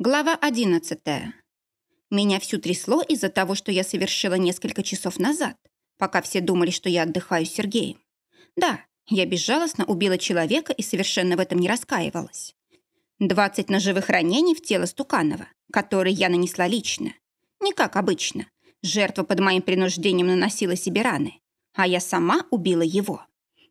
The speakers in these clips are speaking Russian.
Глава 11. Меня всю трясло из-за того, что я совершила несколько часов назад, пока все думали, что я отдыхаю с Сергеем. Да, я безжалостно убила человека и совершенно в этом не раскаивалась. 20 ножевых ранений в тело Стуканова, которые я нанесла лично. Не как обычно. Жертва под моим принуждением наносила себе раны, а я сама убила его.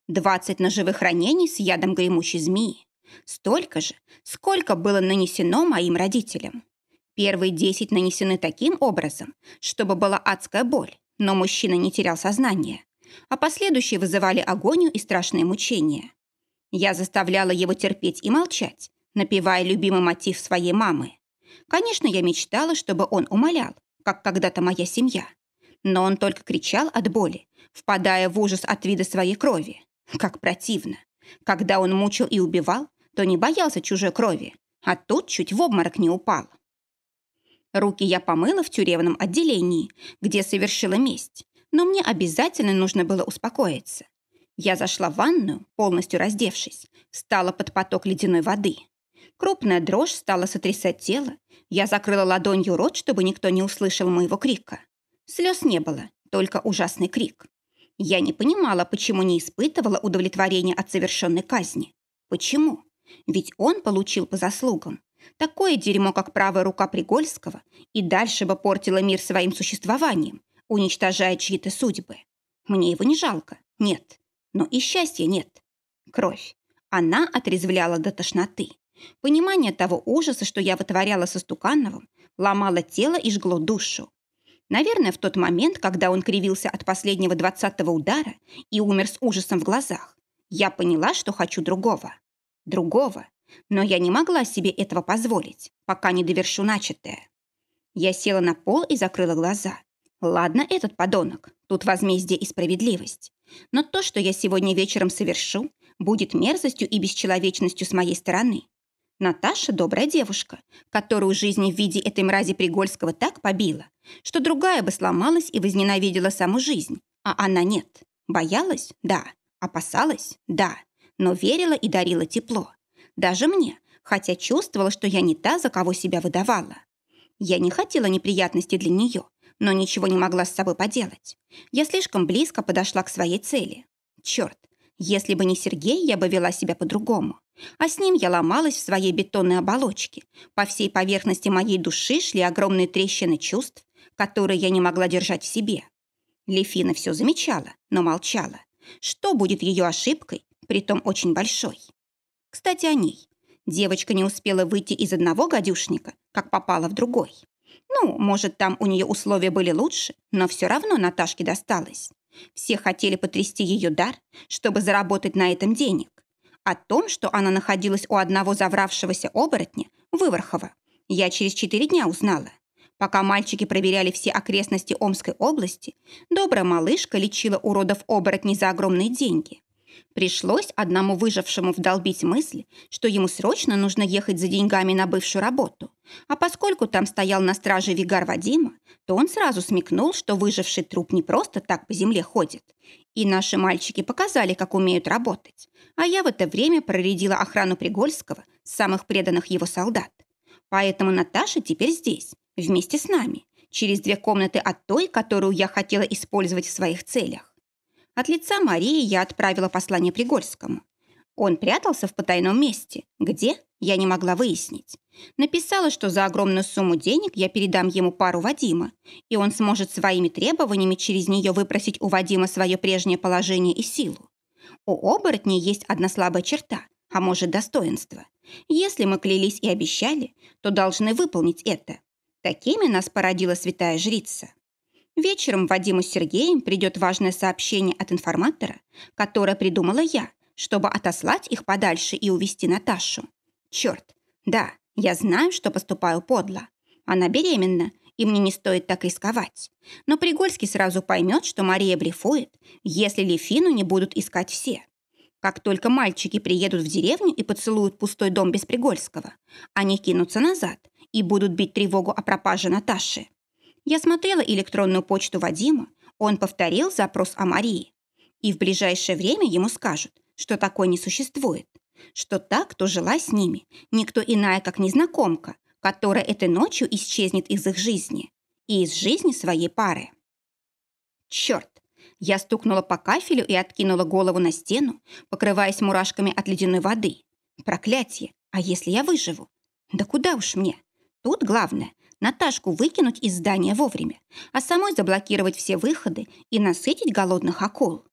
20 ножевых ранений с ядом гремучей змеи. Столько же, сколько было нанесено моим родителям. Первые десять нанесены таким образом, чтобы была адская боль, но мужчина не терял сознание, а последующие вызывали агонию и страшные мучения. Я заставляла его терпеть и молчать, напевая любимый мотив своей мамы. Конечно, я мечтала, чтобы он умолял, как когда-то моя семья. Но он только кричал от боли, впадая в ужас от вида своей крови. Как противно. Когда он мучил и убивал, то не боялся чужой крови, а тут чуть в обморок не упал. Руки я помыла в тюремном отделении, где совершила месть, но мне обязательно нужно было успокоиться. Я зашла в ванную, полностью раздевшись, встала под поток ледяной воды. Крупная дрожь стала сотрясать тело. Я закрыла ладонью рот, чтобы никто не услышал моего крика. Слез не было, только ужасный крик. Я не понимала, почему не испытывала удовлетворения от совершенной казни. Почему? Ведь он получил по заслугам. Такое дерьмо, как правая рука Пригольского, и дальше бы портило мир своим существованием, уничтожая чьи-то судьбы. Мне его не жалко, нет. Но и счастья нет. Кровь. Она отрезвляла до тошноты. Понимание того ужаса, что я вытворяла со Стукановым, ломало тело и жгло душу. Наверное, в тот момент, когда он кривился от последнего двадцатого удара и умер с ужасом в глазах, я поняла, что хочу другого другого, но я не могла себе этого позволить, пока не довершу начатое. Я села на пол и закрыла глаза. Ладно, этот подонок, тут возмездие и справедливость. Но то, что я сегодня вечером совершу, будет мерзостью и бесчеловечностью с моей стороны. Наташа – добрая девушка, которую жизнь в виде этой мрази Пригольского так побила, что другая бы сломалась и возненавидела саму жизнь, а она нет. Боялась? Да. Опасалась? Да но верила и дарила тепло. Даже мне, хотя чувствовала, что я не та, за кого себя выдавала. Я не хотела неприятностей для нее, но ничего не могла с собой поделать. Я слишком близко подошла к своей цели. Черт, если бы не Сергей, я бы вела себя по-другому. А с ним я ломалась в своей бетонной оболочке. По всей поверхности моей души шли огромные трещины чувств, которые я не могла держать в себе. Лефина все замечала, но молчала. Что будет ее ошибкой, притом очень большой. Кстати, о ней. Девочка не успела выйти из одного гадюшника, как попала в другой. Ну, может, там у нее условия были лучше, но все равно Наташке досталось. Все хотели потрясти ее дар, чтобы заработать на этом денег. О том, что она находилась у одного завравшегося оборотня, Выворхова, я через четыре дня узнала. Пока мальчики проверяли все окрестности Омской области, добрая малышка лечила уродов оборотней за огромные деньги. Пришлось одному выжившему вдолбить мысль, что ему срочно нужно ехать за деньгами на бывшую работу. А поскольку там стоял на страже Вигар Вадима, то он сразу смекнул, что выживший труп не просто так по земле ходит. И наши мальчики показали, как умеют работать. А я в это время проредила охрану Пригольского, самых преданных его солдат. Поэтому Наташа теперь здесь, вместе с нами, через две комнаты от той, которую я хотела использовать в своих целях. От лица Марии я отправила послание Пригольскому. Он прятался в потайном месте. Где? Я не могла выяснить. Написала, что за огромную сумму денег я передам ему пару Вадима, и он сможет своими требованиями через нее выпросить у Вадима свое прежнее положение и силу. У оборотней есть одна слабая черта, а может достоинство. Если мы клялись и обещали, то должны выполнить это. Такими нас породила святая жрица. Вечером Вадиму с Сергеем придет важное сообщение от информатора, которое придумала я, чтобы отослать их подальше и увести Наташу. Черт, да, я знаю, что поступаю подло. Она беременна, и мне не стоит так рисковать. Но Пригольский сразу поймет, что Мария блефует, если Лефину не будут искать все. Как только мальчики приедут в деревню и поцелуют пустой дом без Пригольского, они кинутся назад и будут бить тревогу о пропаже Наташи. Я смотрела электронную почту Вадима, он повторил запрос о Марии. И в ближайшее время ему скажут, что такой не существует, что та, кто жила с ними, никто иная, как незнакомка, которая этой ночью исчезнет из их жизни и из жизни своей пары. Черт! Я стукнула по кафелю и откинула голову на стену, покрываясь мурашками от ледяной воды. Проклятие! А если я выживу? Да куда уж мне? Тут главное – Наташку выкинуть из здания вовремя, а самой заблокировать все выходы и насытить голодных акул.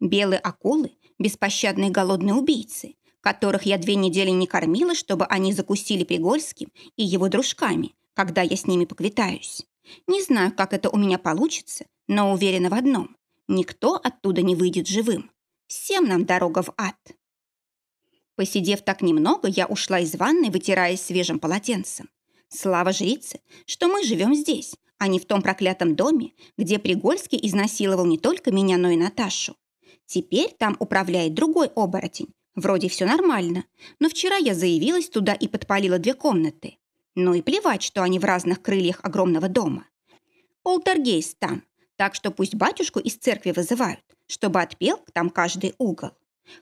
Белые акулы – беспощадные голодные убийцы, которых я две недели не кормила, чтобы они закусили Пригольским и его дружками, когда я с ними поквитаюсь. Не знаю, как это у меня получится, но уверена в одном – никто оттуда не выйдет живым. Всем нам дорога в ад. Посидев так немного, я ушла из ванной, вытираясь свежим полотенцем. Слава жрице, что мы живем здесь, а не в том проклятом доме, где Пригольский изнасиловал не только меня, но и Наташу. Теперь там управляет другой оборотень. Вроде все нормально, но вчера я заявилась туда и подпалила две комнаты. Ну и плевать, что они в разных крыльях огромного дома. Полтергейст там, так что пусть батюшку из церкви вызывают, чтобы отпел там каждый угол.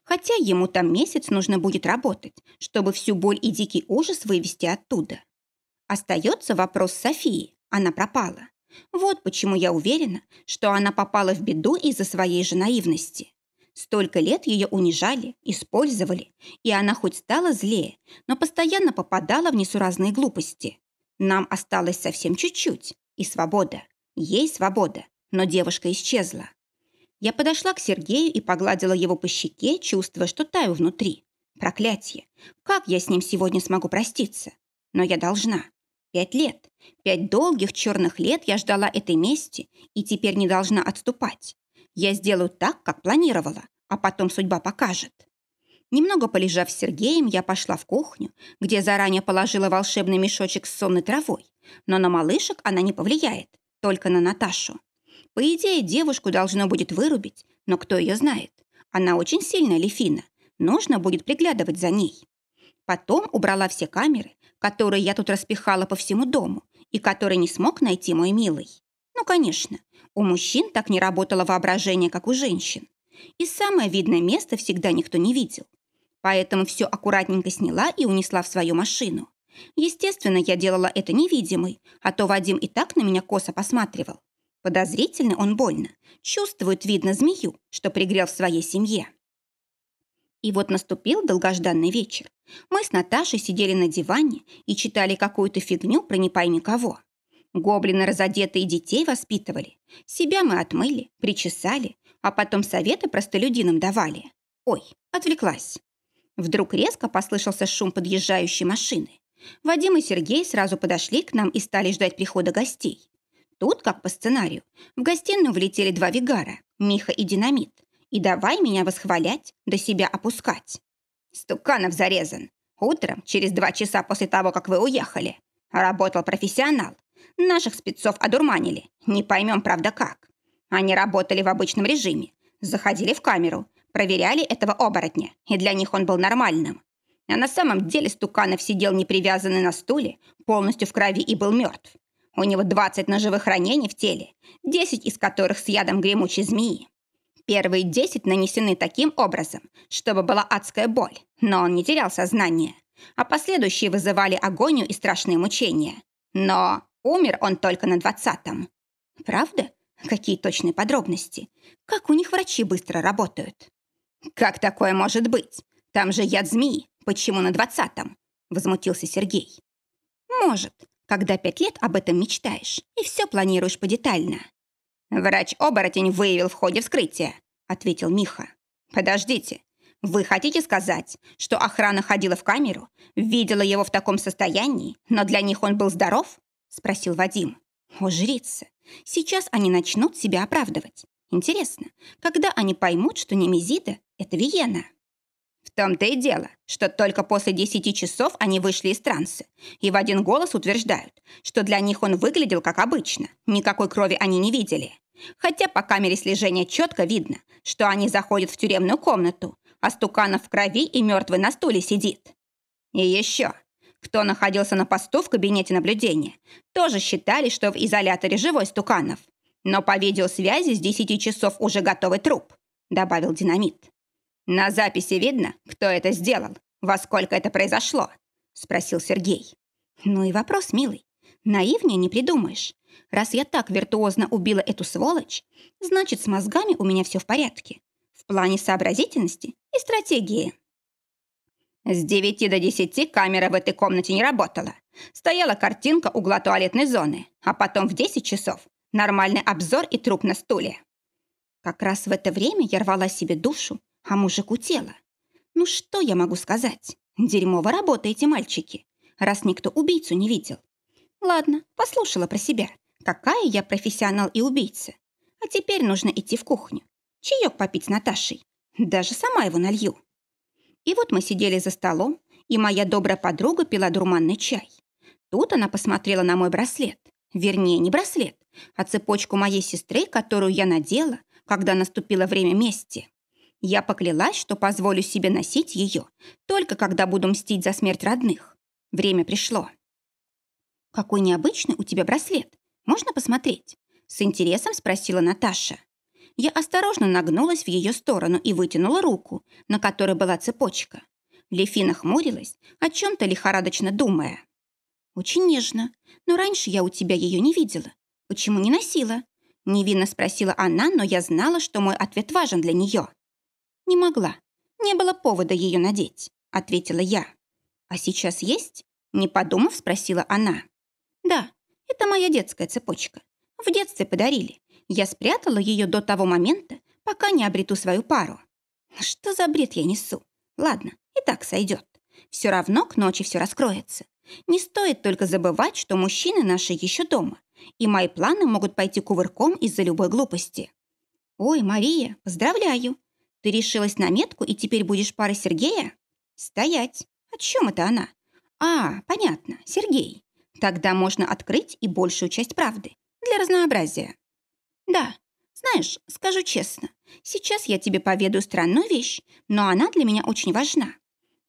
Хотя ему там месяц нужно будет работать, чтобы всю боль и дикий ужас вывести оттуда. Остается вопрос Софии. Она пропала. Вот почему я уверена, что она попала в беду из-за своей же наивности. Столько лет ее унижали, использовали, и она хоть стала злее, но постоянно попадала в несуразные глупости. Нам осталось совсем чуть-чуть, и свобода. Ей свобода, но девушка исчезла. Я подошла к Сергею и погладила его по щеке, чувствуя, что таю внутри. Проклятие! Как я с ним сегодня смогу проститься? Но я должна. Пять лет. Пять долгих черных лет я ждала этой мести и теперь не должна отступать. Я сделаю так, как планировала, а потом судьба покажет. Немного полежав с Сергеем, я пошла в кухню, где заранее положила волшебный мешочек с сонной травой. Но на малышек она не повлияет, только на Наташу. По идее, девушку должно будет вырубить, но кто ее знает? Она очень сильная, Лефина. Нужно будет приглядывать за ней. Потом убрала все камеры, которые я тут распихала по всему дому и которые не смог найти мой милый. Ну, конечно, у мужчин так не работало воображение, как у женщин. И самое видное место всегда никто не видел. Поэтому все аккуратненько сняла и унесла в свою машину. Естественно, я делала это невидимой, а то Вадим и так на меня косо посматривал. Подозрительно он больно. Чувствует, видно, змею, что пригрел в своей семье. И вот наступил долгожданный вечер. Мы с Наташей сидели на диване и читали какую-то фигню про не пойми кого. Гоблины разодетые детей воспитывали. Себя мы отмыли, причесали, а потом советы простолюдинам давали. Ой, отвлеклась. Вдруг резко послышался шум подъезжающей машины. Вадим и Сергей сразу подошли к нам и стали ждать прихода гостей. Тут, как по сценарию, в гостиную влетели два вигара, Миха и Динамит, и давай меня восхвалять, до себя опускать. Стуканов зарезан. Утром, через два часа после того, как вы уехали. Работал профессионал. Наших спецов одурманили. Не поймем, правда, как. Они работали в обычном режиме. Заходили в камеру, проверяли этого оборотня, и для них он был нормальным. А на самом деле Стуканов сидел непривязанный на стуле, полностью в крови и был мертв. У него 20 ножевых ранений в теле, 10 из которых с ядом гремучей змеи. Первые 10 нанесены таким образом, чтобы была адская боль, но он не терял сознание, а последующие вызывали агонию и страшные мучения. Но умер он только на двадцатом. Правда? Какие точные подробности? Как у них врачи быстро работают? Как такое может быть? Там же яд змеи. Почему на двадцатом? Возмутился Сергей. Может, когда пять лет об этом мечтаешь и все планируешь подетально. «Врач-оборотень выявил в ходе вскрытия», — ответил Миха. «Подождите, вы хотите сказать, что охрана ходила в камеру, видела его в таком состоянии, но для них он был здоров?» — спросил Вадим. «О, жрица, сейчас они начнут себя оправдывать. Интересно, когда они поймут, что Немезида — это Виена?» Том-то и дело, что только после десяти часов они вышли из транса и в один голос утверждают, что для них он выглядел как обычно, никакой крови они не видели. Хотя по камере слежения четко видно, что они заходят в тюремную комнату, а Стуканов в крови и мертвый на стуле сидит. И еще, кто находился на посту в кабинете наблюдения, тоже считали, что в изоляторе живой Стуканов. Но по видеосвязи с десяти часов уже готовый труп, добавил динамит. «На записи видно, кто это сделал, во сколько это произошло?» – спросил Сергей. Ну и вопрос, милый. Наивнее не придумаешь. Раз я так виртуозно убила эту сволочь, значит, с мозгами у меня все в порядке. В плане сообразительности и стратегии. С девяти до десяти камера в этой комнате не работала. Стояла картинка угла туалетной зоны, а потом в десять часов нормальный обзор и труп на стуле. Как раз в это время я рвала себе душу, а мужику тело. Ну что я могу сказать? Дерьмово работаете, мальчики, раз никто убийцу не видел. Ладно, послушала про себя. Какая я профессионал и убийца. А теперь нужно идти в кухню. Чаек попить с Наташей. Даже сама его налью. И вот мы сидели за столом, и моя добрая подруга пила дурманный чай. Тут она посмотрела на мой браслет. Вернее, не браслет, а цепочку моей сестры, которую я надела, когда наступило время мести. Я поклялась, что позволю себе носить ее, только когда буду мстить за смерть родных. Время пришло. «Какой необычный у тебя браслет. Можно посмотреть?» С интересом спросила Наташа. Я осторожно нагнулась в ее сторону и вытянула руку, на которой была цепочка. Лефи нахмурилась, о чем-то лихорадочно думая. «Очень нежно, но раньше я у тебя ее не видела. Почему не носила?» Невинно спросила она, но я знала, что мой ответ важен для нее. «Не могла. Не было повода ее надеть», — ответила я. «А сейчас есть?» — не подумав, спросила она. «Да, это моя детская цепочка. В детстве подарили. Я спрятала ее до того момента, пока не обрету свою пару. Что за бред я несу? Ладно, и так сойдет. Все равно к ночи все раскроется. Не стоит только забывать, что мужчины наши еще дома, и мои планы могут пойти кувырком из-за любой глупости. Ой, Мария, поздравляю. Ты решилась на метку и теперь будешь парой Сергея? Стоять. О чем это она? А, понятно, Сергей. Тогда можно открыть и большую часть правды. Для разнообразия. Да, знаешь, скажу честно, сейчас я тебе поведаю странную вещь, но она для меня очень важна.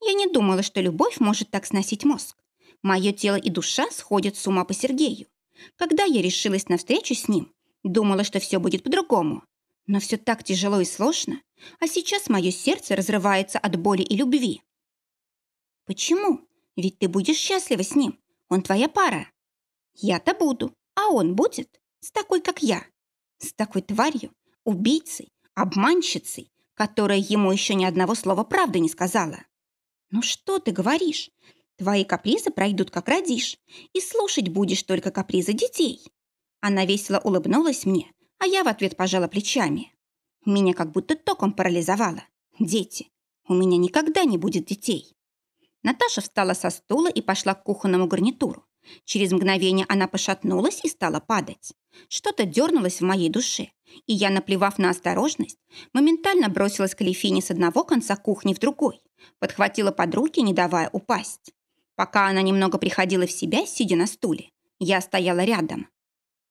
Я не думала, что любовь может так сносить мозг. Мое тело и душа сходят с ума по Сергею. Когда я решилась на встречу с ним, думала, что все будет по-другому. Но все так тяжело и сложно, а сейчас мое сердце разрывается от боли и любви. Почему? Ведь ты будешь счастлива с ним. Он твоя пара. Я-то буду, а он будет с такой, как я. С такой тварью, убийцей, обманщицей, которая ему еще ни одного слова правды не сказала. Ну что ты говоришь? Твои капризы пройдут, как родишь, и слушать будешь только капризы детей. Она весело улыбнулась мне, а я в ответ пожала плечами. Меня как будто током парализовало. Дети. У меня никогда не будет детей. Наташа встала со стула и пошла к кухонному гарнитуру. Через мгновение она пошатнулась и стала падать. Что-то дернулось в моей душе, и я, наплевав на осторожность, моментально бросилась к Лефине с одного конца кухни в другой, подхватила под руки, не давая упасть. Пока она немного приходила в себя, сидя на стуле, я стояла рядом.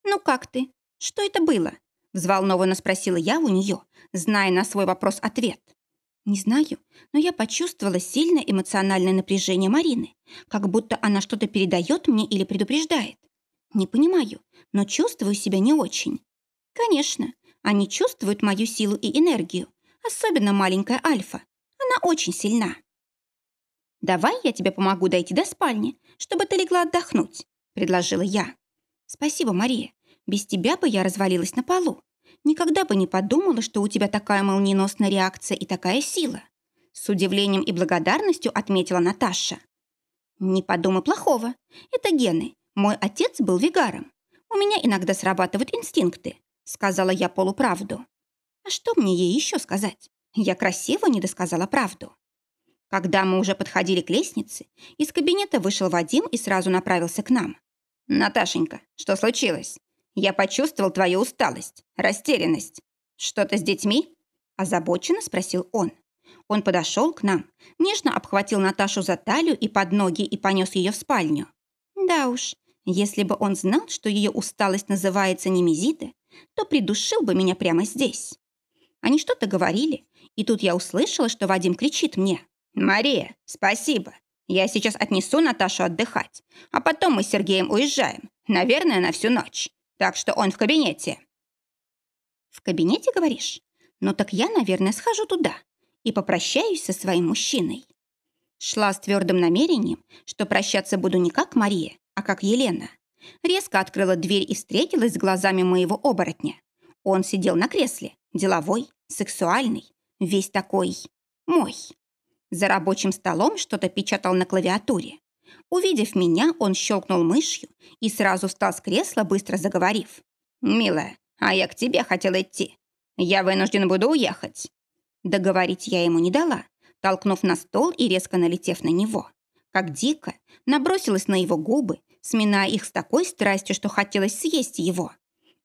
«Ну как ты? Что это было?» Взволнованно спросила я у нее, зная на свой вопрос ответ. Не знаю, но я почувствовала сильное эмоциональное напряжение Марины, как будто она что-то передает мне или предупреждает. Не понимаю, но чувствую себя не очень. Конечно, они чувствуют мою силу и энергию, особенно маленькая Альфа. Она очень сильна. «Давай я тебе помогу дойти до спальни, чтобы ты легла отдохнуть», — предложила я. «Спасибо, Мария. Без тебя бы я развалилась на полу. Никогда бы не подумала, что у тебя такая молниеносная реакция и такая сила. С удивлением и благодарностью отметила Наташа. Не подумай плохого. Это гены. Мой отец был вигаром. У меня иногда срабатывают инстинкты, сказала я полуправду. А что мне ей еще сказать? Я красиво не досказала правду. Когда мы уже подходили к лестнице, из кабинета вышел Вадим и сразу направился к нам. «Наташенька, что случилось?» Я почувствовал твою усталость, растерянность. Что-то с детьми?» Озабоченно спросил он. Он подошел к нам, нежно обхватил Наташу за талию и под ноги и понес ее в спальню. Да уж, если бы он знал, что ее усталость называется немезида, то придушил бы меня прямо здесь. Они что-то говорили, и тут я услышала, что Вадим кричит мне. «Мария, спасибо. Я сейчас отнесу Наташу отдыхать, а потом мы с Сергеем уезжаем. Наверное, на всю ночь. Так что он в кабинете». «В кабинете, говоришь? Ну так я, наверное, схожу туда и попрощаюсь со своим мужчиной». Шла с твердым намерением, что прощаться буду не как Мария, а как Елена. Резко открыла дверь и встретилась с глазами моего оборотня. Он сидел на кресле, деловой, сексуальный, весь такой мой. За рабочим столом что-то печатал на клавиатуре. Увидев меня, он щелкнул мышью и сразу встал с кресла, быстро заговорив. «Милая, а я к тебе хотела идти. Я вынужден буду уехать». Договорить я ему не дала, толкнув на стол и резко налетев на него. Как дико набросилась на его губы, сминая их с такой страстью, что хотелось съесть его.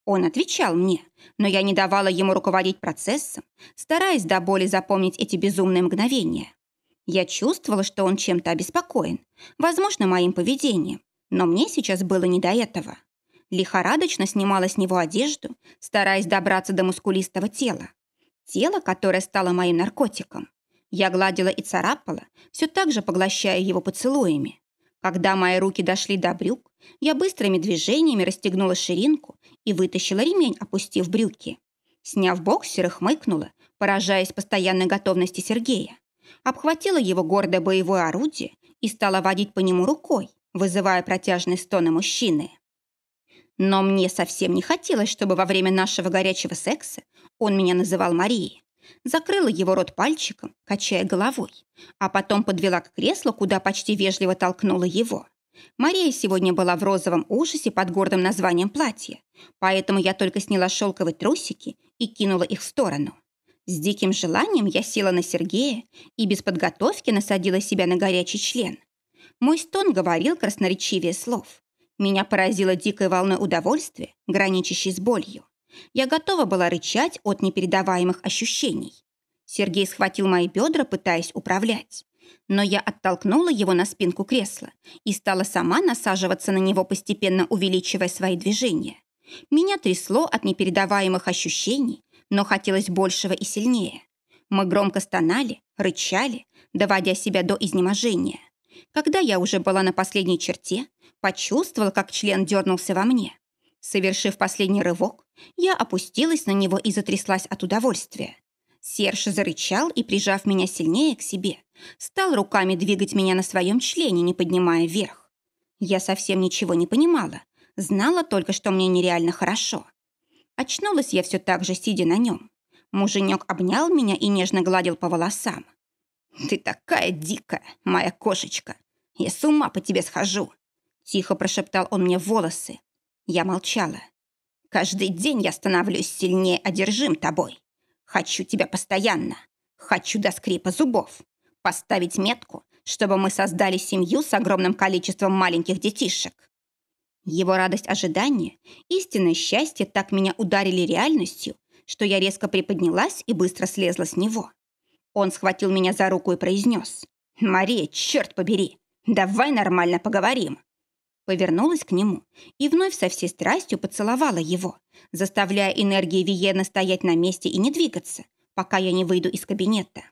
Он отвечал мне, но я не давала ему руководить процессом, стараясь до боли запомнить эти безумные мгновения. Я чувствовала, что он чем-то обеспокоен, возможно, моим поведением, но мне сейчас было не до этого. Лихорадочно снимала с него одежду, стараясь добраться до мускулистого тела. Тело, которое стало моим наркотиком. Я гладила и царапала, все так же поглощая его поцелуями. Когда мои руки дошли до брюк, я быстрыми движениями расстегнула ширинку и вытащила ремень, опустив брюки. Сняв боксеры, хмыкнула, поражаясь постоянной готовности Сергея. Обхватила его гордое боевое орудие и стала водить по нему рукой, вызывая протяжные стоны мужчины. Но мне совсем не хотелось, чтобы во время нашего горячего секса он меня называл Марией закрыла его рот пальчиком, качая головой, а потом подвела к креслу, куда почти вежливо толкнула его. Мария сегодня была в розовом ужасе под гордым названием платья, поэтому я только сняла шелковые трусики и кинула их в сторону. С диким желанием я села на Сергея и без подготовки насадила себя на горячий член. Мой стон говорил красноречивее слов. Меня поразило дикой волной удовольствия, граничащей с болью. Я готова была рычать от непередаваемых ощущений. Сергей схватил мои бедра, пытаясь управлять. Но я оттолкнула его на спинку кресла и стала сама насаживаться на него, постепенно увеличивая свои движения. Меня трясло от непередаваемых ощущений, но хотелось большего и сильнее. Мы громко стонали, рычали, доводя себя до изнеможения. Когда я уже была на последней черте, почувствовала, как член дернулся во мне. Совершив последний рывок, я опустилась на него и затряслась от удовольствия. Серж зарычал и, прижав меня сильнее к себе, стал руками двигать меня на своем члене, не поднимая вверх. Я совсем ничего не понимала, знала только, что мне нереально хорошо. Очнулась я все так же, сидя на нем. Муженек обнял меня и нежно гладил по волосам. «Ты такая дикая, моя кошечка! Я с ума по тебе схожу!» Тихо прошептал он мне в волосы, я молчала. Каждый день я становлюсь сильнее одержим тобой. Хочу тебя постоянно. Хочу до скрипа зубов. Поставить метку, чтобы мы создали семью с огромным количеством маленьких детишек. Его радость ожидания, истинное счастье так меня ударили реальностью, что я резко приподнялась и быстро слезла с него. Он схватил меня за руку и произнес. «Мария, черт побери, давай нормально поговорим. Повернулась к нему и вновь со всей страстью поцеловала его, заставляя энергии Виены стоять на месте и не двигаться, пока я не выйду из кабинета.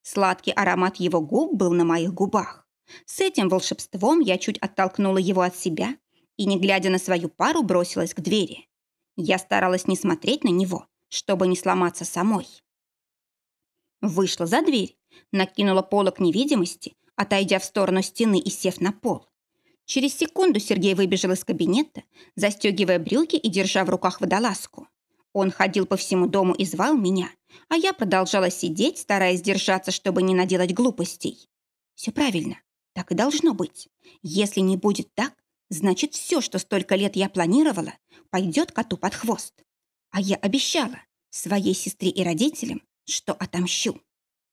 Сладкий аромат его губ был на моих губах. С этим волшебством я чуть оттолкнула его от себя и, не глядя на свою пару, бросилась к двери. Я старалась не смотреть на него, чтобы не сломаться самой. Вышла за дверь, накинула полок невидимости, отойдя в сторону стены и сев на пол. Через секунду Сергей выбежал из кабинета, застегивая брюки и держа в руках водолазку. Он ходил по всему дому и звал меня, а я продолжала сидеть, стараясь держаться, чтобы не наделать глупостей. Все правильно, так и должно быть. Если не будет так, значит, все, что столько лет я планировала, пойдет коту под хвост. А я обещала своей сестре и родителям, что отомщу.